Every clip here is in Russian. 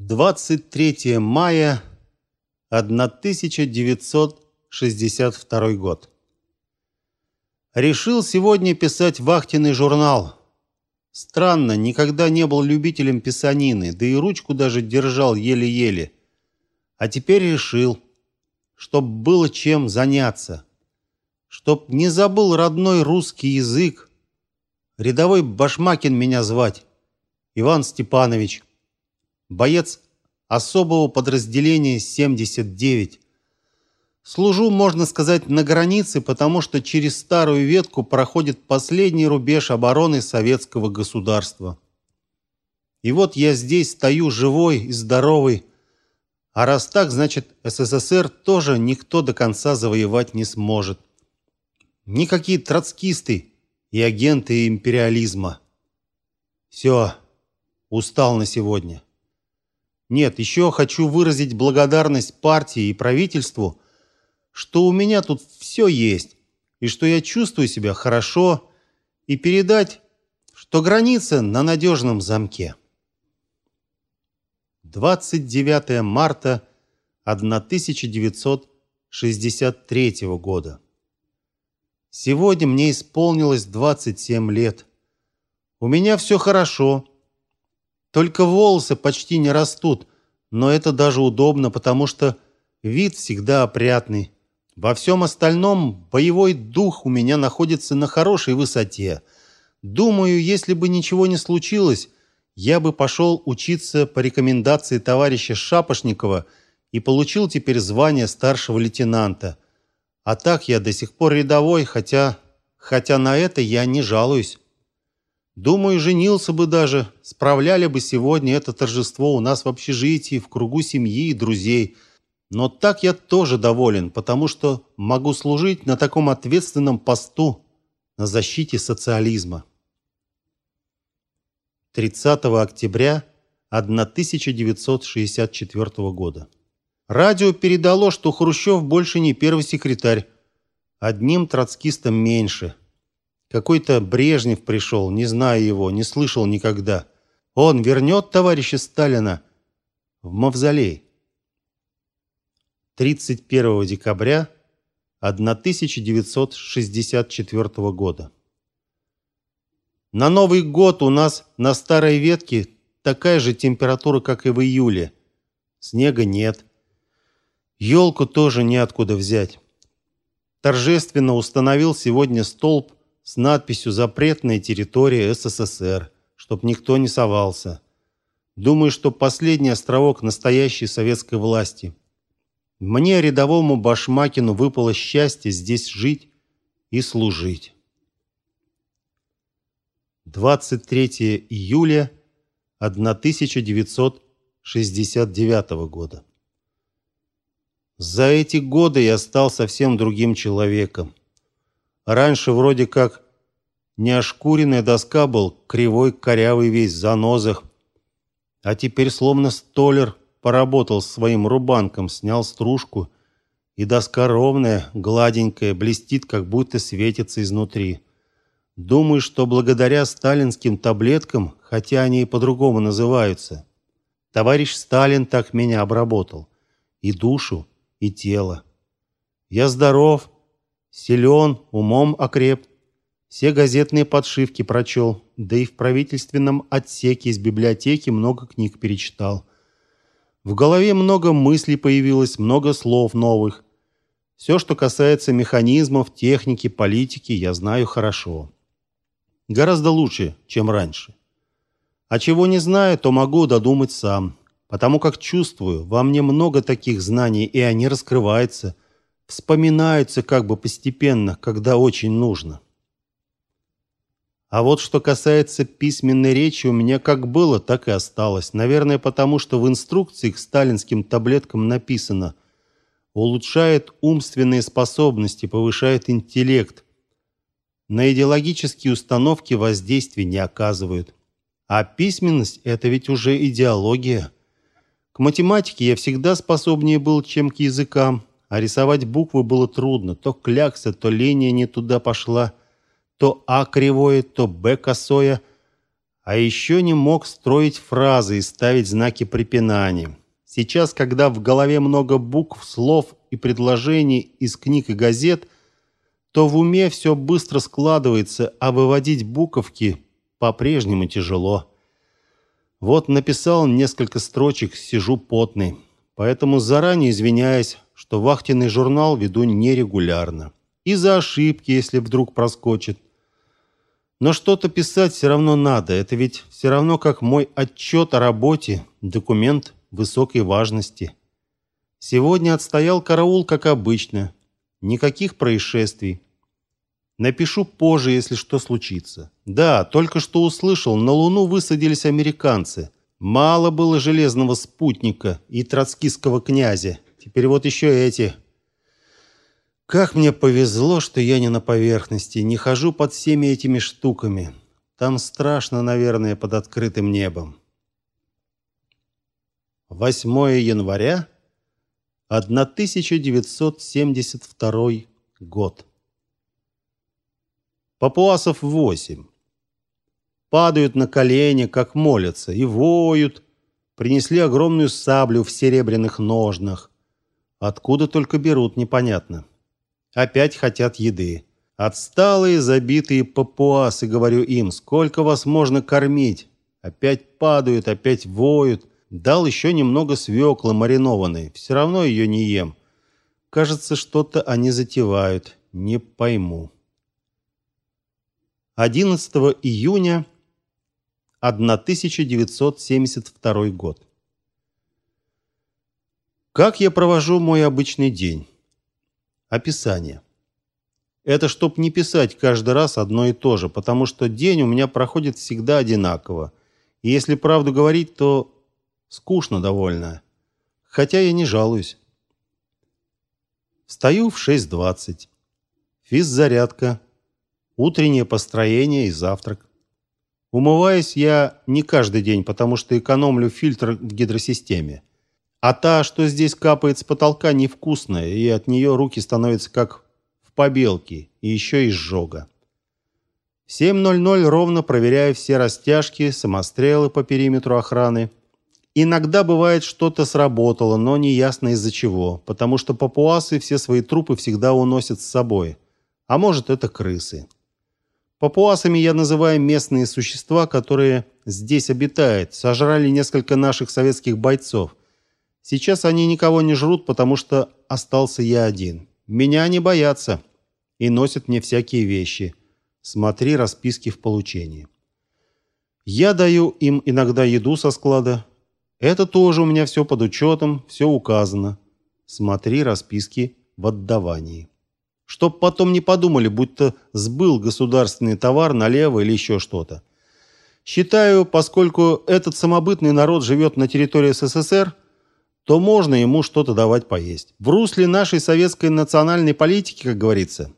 23 мая 1962 год. Решил сегодня писать вахтенный журнал. Странно, никогда не был любителем писанины, да и ручку даже держал еле-еле. А теперь решил, чтоб было чем заняться, чтоб не забыл родной русский язык. Рядовой Башмакин меня звать, Иван Степанович боец особого подразделения 79. Служу, можно сказать, на границе, потому что через старую ветку проходит последний рубеж обороны советского государства. И вот я здесь стою живой и здоровый. А раз так, значит, СССР тоже никто до конца завоевать не сможет. Никакие троцкисты и агенты империализма. Все, устал на сегодня. Нет, еще хочу выразить благодарность партии и правительству, что у меня тут все есть, и что я чувствую себя хорошо, и передать, что граница на надежном замке. 29 марта 1963 года. Сегодня мне исполнилось 27 лет. У меня все хорошо. Только волосы почти не растут, но это даже удобно, потому что вид всегда опрятный. Во всем остальном боевой дух у меня находится на хорошей высоте. Думаю, если бы ничего не случилось, я бы пошел учиться по рекомендации товарища Шапошникова и получил теперь звание старшего лейтенанта. А так я до сих пор рядовой, хотя хотя на это я не жалуюсь. Думаю, женился бы даже, справляли бы сегодня это торжество у нас в общежитии, в кругу семьи и друзей. Но так я тоже доволен, потому что могу служить на таком ответственном посту на защите социализма. 30 октября 1964 года. Радио передало, что Хрущев больше не первый секретарь, одним троцкистом меньше – какой-то Брежнев пришел, не знаю его, не слышал никогда. Он вернет товарища Сталина в мавзолей. 31 декабря 1964 года. На Новый год у нас на старой ветке такая же температура, как и в июле. Снега нет. Елку тоже неоткуда взять. Торжественно установил сегодня столб с надписью «Запретная территория СССР», чтоб никто не совался. Думаю, что последний островок настоящей советской власти. Мне, рядовому Башмакину, выпало счастье здесь жить и служить. 23 июля 1969 года. За эти годы я стал совсем другим человеком. Раньше вроде как неошкуренная доска был, кривой, корявый весь, в занозах. А теперь словно столер поработал своим рубанком, снял стружку, и доска ровная, гладенькая, блестит, как будто светится изнутри. Думаю, что благодаря сталинским таблеткам, хотя они и по-другому называются, товарищ Сталин так меня обработал. И душу, и тело. Я здоров, Силен, умом окреп. Все газетные подшивки прочел, да и в правительственном отсеке из библиотеки много книг перечитал. В голове много мыслей появилось, много слов новых. Все, что касается механизмов, техники, политики, я знаю хорошо. Гораздо лучше, чем раньше. А чего не знаю, то могу додумать сам, потому как чувствую, во мне много таких знаний, и они раскрываются – вспоминаются как бы постепенно, когда очень нужно. А вот что касается письменной речи, у меня как было, так и осталось. Наверное, потому что в инструкции к сталинским таблеткам написано улучшает умственные способности, повышает интеллект. На идеологические установки воздействия не оказывают. А письменность это ведь уже идеология. К математике я всегда способнее был, чем к языкам а рисовать буквы было трудно. То клякса, то линия не туда пошла, то А кривое, то Б косое. А еще не мог строить фразы и ставить знаки препинания. Сейчас, когда в голове много букв, слов и предложений из книг и газет, то в уме все быстро складывается, а выводить буковки по-прежнему тяжело. Вот написал несколько строчек, сижу потный. Поэтому заранее извиняюсь, что вахтенный журнал веду нерегулярно. И за ошибки, если вдруг проскочит. Но что-то писать все равно надо. Это ведь все равно как мой отчет о работе, документ высокой важности. Сегодня отстоял караул, как обычно. Никаких происшествий. Напишу позже, если что случится. Да, только что услышал, на Луну высадились американцы. Мало было железного спутника и троцкистского князя. Теперь вот еще эти. Как мне повезло, что я не на поверхности, не хожу под всеми этими штуками. Там страшно, наверное, под открытым небом. 8 января 1972 год. Папуасов восемь. Падают на колени, как молятся, и воют. Принесли огромную саблю в серебряных ножнах. Откуда только берут, непонятно. Опять хотят еды. Отсталые, забитые папуасы, говорю им, сколько вас можно кормить? Опять падают, опять воют. Дал еще немного свеклы маринованной. Все равно ее не ем. Кажется, что-то они затевают. Не пойму. 11 июня 1972 год. Как я провожу мой обычный день? Описание. Это чтоб не писать каждый раз одно и то же, потому что день у меня проходит всегда одинаково. И если правду говорить, то скучно довольно. Хотя я не жалуюсь. Встаю в 6.20. Физзарядка утреннее построение и завтрак. Умываюсь я не каждый день, потому что экономлю фильтр в гидросистеме. А та, что здесь капает с потолка, невкусная, и от нее руки становятся как в побелке, и еще изжога. В 7.00 ровно проверяю все растяжки, самострелы по периметру охраны. Иногда бывает что-то сработало, но не ясно из-за чего, потому что папуасы все свои трупы всегда уносят с собой. А может, это крысы. Папуасами я называю местные существа, которые здесь обитают. Сожрали несколько наших советских бойцов. Сейчас они никого не жрут, потому что остался я один. Меня они боятся и носят мне всякие вещи. Смотри расписки в получении. Я даю им иногда еду со склада. Это тоже у меня все под учетом, все указано. Смотри расписки в отдавании чтоб потом не подумали, будто сбыл государственный товар налево или еще что-то. Считаю, поскольку этот самобытный народ живет на территории СССР, то можно ему что-то давать поесть. В русле нашей советской национальной политики, как говорится.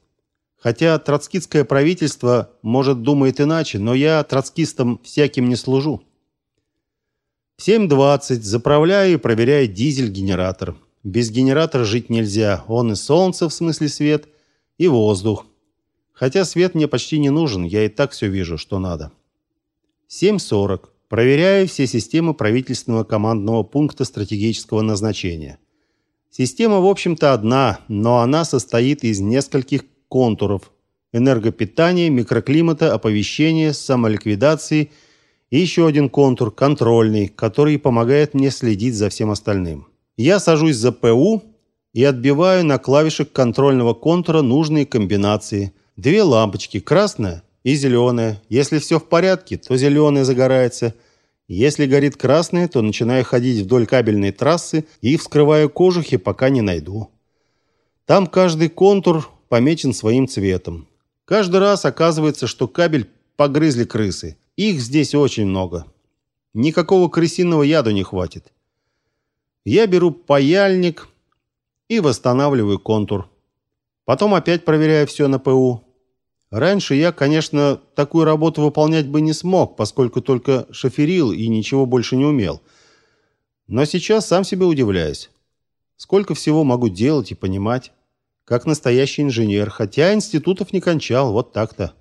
Хотя троцкистское правительство, может, думает иначе, но я троцкистам всяким не служу. В 7.20 заправляю и проверяю дизель-генератор. Без генератора жить нельзя. Он и солнце, в смысле свет – и воздух. Хотя свет мне почти не нужен, я и так все вижу, что надо. 7.40. Проверяю все системы правительственного командного пункта стратегического назначения. Система, в общем-то, одна, но она состоит из нескольких контуров: энергопитания, микроклимата, оповещения, самоликвидации и еще один контур контрольный, который помогает мне следить за всем остальным. Я сажусь за ПУ и отбиваю на клавишах контрольного контура нужные комбинации. Две лампочки, красная и зеленая. Если все в порядке, то зеленая загорается. Если горит красная, то начинаю ходить вдоль кабельной трассы и вскрываю кожухи, пока не найду. Там каждый контур помечен своим цветом. Каждый раз оказывается, что кабель погрызли крысы. Их здесь очень много. Никакого крысиного яду не хватит. Я беру паяльник, и восстанавливаю контур. Потом опять проверяю все на ПУ. Раньше я, конечно, такую работу выполнять бы не смог, поскольку только шоферил и ничего больше не умел. Но сейчас сам себе удивляюсь. Сколько всего могу делать и понимать, как настоящий инженер, хотя институтов не кончал, вот так-то.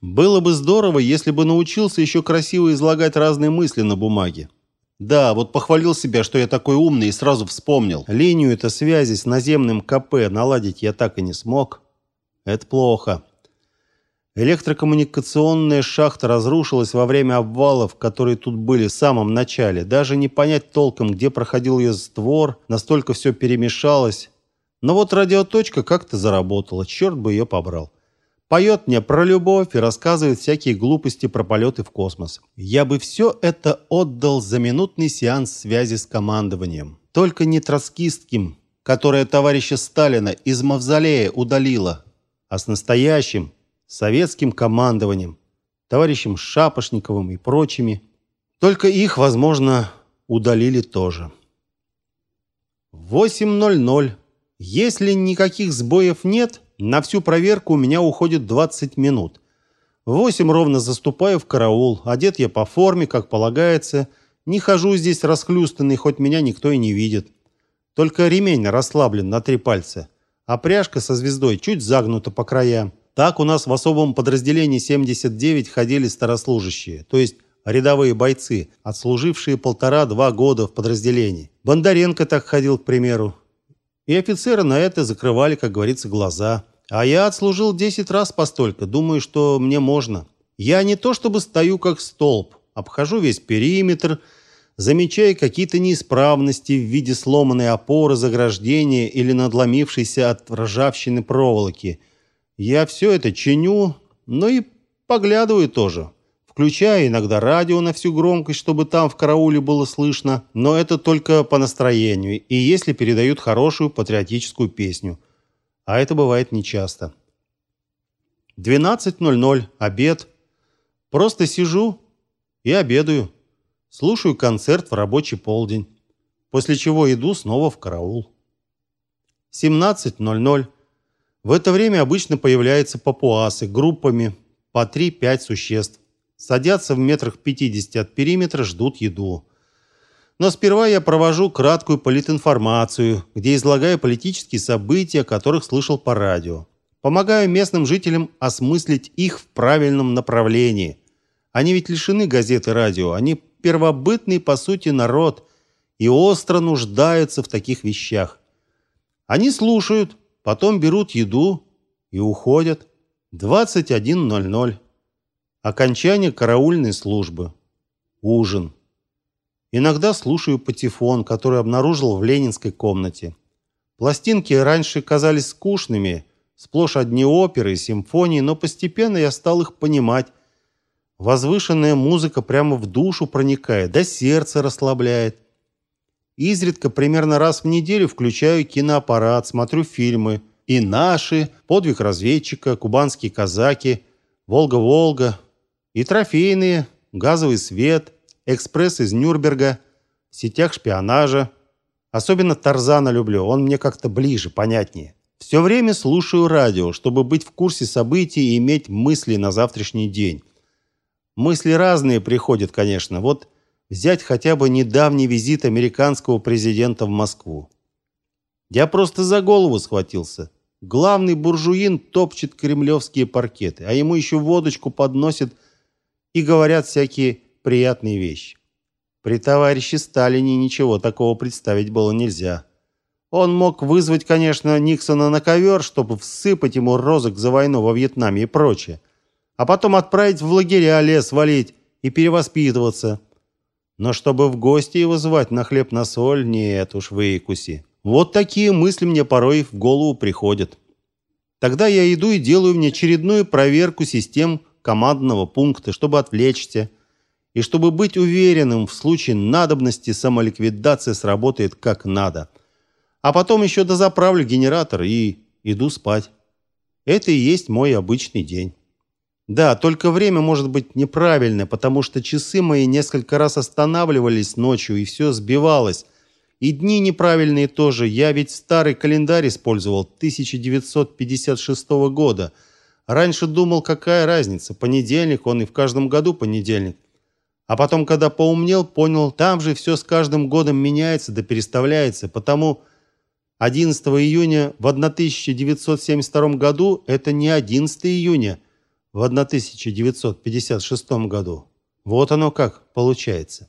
Было бы здорово, если бы научился еще красиво излагать разные мысли на бумаге. Да, вот похвалил себя, что я такой умный и сразу вспомнил. Линию это связи с наземным КП наладить я так и не смог. Это плохо. Электрокоммуникационная шахта разрушилась во время обвалов, которые тут были в самом начале. Даже не понять толком, где проходил ее створ, настолько все перемешалось. Но вот радиоточка как-то заработала, черт бы ее побрал. Поет мне про любовь и рассказывает всякие глупости про полеты в космос. Я бы все это отдал за минутный сеанс связи с командованием. Только не троцкистским, которое товарища Сталина из мавзолея удалило, а с настоящим советским командованием, товарищем Шапошниковым и прочими. Только их, возможно, удалили тоже. 8.00. Если никаких сбоев нет, на всю проверку у меня уходит 20 минут. В 8 ровно заступаю в караул. Одет я по форме, как полагается. Не хожу здесь расхлюстанный, хоть меня никто и не видит. Только ремень расслаблен на три пальца, а пряжка со звездой чуть загнута по краям. Так у нас в особом подразделении 79 ходили старослужащие, то есть рядовые бойцы, отслужившие полтора-два года в подразделении. Бондаренко так ходил, к примеру. И офицеры на это закрывали, как говорится, глаза. А я отслужил 10 раз постолько, думаю, что мне можно. Я не то чтобы стою как столб, обхожу весь периметр, замечая какие-то неисправности в виде сломанной опоры заграждения или надломившейся от ржавчины проволоки. Я все это чиню, но и поглядываю тоже. Включаю иногда радио на всю громкость, чтобы там в карауле было слышно, но это только по настроению и если передают хорошую патриотическую песню. А это бывает нечасто. 12.00, обед. Просто сижу и обедаю. Слушаю концерт в рабочий полдень. После чего иду снова в караул. 17.00. В это время обычно появляются папуасы группами по 3-5 существ. Садятся в метрах 50 от периметра, ждут еду. Но сперва я провожу краткую политинформацию, где излагаю политические события, о которых слышал по радио. Помогаю местным жителям осмыслить их в правильном направлении. Они ведь лишены газеты и радио, они первобытный по сути народ и остро нуждаются в таких вещах. Они слушают, потом берут еду и уходят. 21.00. Окончание караульной службы. Ужин. Иногда слушаю патефон, который обнаружил в ленинской комнате. Пластинки раньше казались скучными, сплошь одни оперы и симфонии, но постепенно я стал их понимать. Возвышенная музыка прямо в душу проникает, до сердца расслабляет. Изредка, примерно раз в неделю, включаю киноаппарат, смотрю фильмы. И наши, «Подвиг разведчика», «Кубанские казаки», «Волга-Волга», и трофейные, газовый свет, экспресс из Нюрнберга, в сетях шпионажа. Особенно Тарзана люблю, он мне как-то ближе, понятнее. Все время слушаю радио, чтобы быть в курсе событий и иметь мысли на завтрашний день. Мысли разные приходят, конечно. Вот взять хотя бы недавний визит американского президента в Москву. Я просто за голову схватился. Главный буржуин топчет кремлевские паркеты, а ему еще водочку подносят и говорят всякие приятные вещи. При товарище Сталине ничего такого представить было нельзя. Он мог вызвать, конечно, Никсона на ковер, чтобы всыпать ему розок за войну во Вьетнаме и прочее, а потом отправить в лагеря лес валить и перевоспитываться. Но чтобы в гости его звать на хлеб на соль, нет уж, выкуси. Вот такие мысли мне порой в голову приходят. Тогда я иду и делаю мне очередную проверку систем командного пункта, чтобы отвлечься, и чтобы быть уверенным, в случае надобности самоликвидация сработает как надо. А потом еще дозаправлю генератор и иду спать. Это и есть мой обычный день. Да, только время может быть неправильное, потому что часы мои несколько раз останавливались ночью, и все сбивалось. И дни неправильные тоже. Я ведь старый календарь использовал 1956 года – Раньше думал, какая разница, понедельник, он и в каждом году понедельник. А потом, когда поумнел, понял, там же все с каждым годом меняется да переставляется, потому 11 июня в 1972 году это не 11 июня в 1956 году. Вот оно как получается.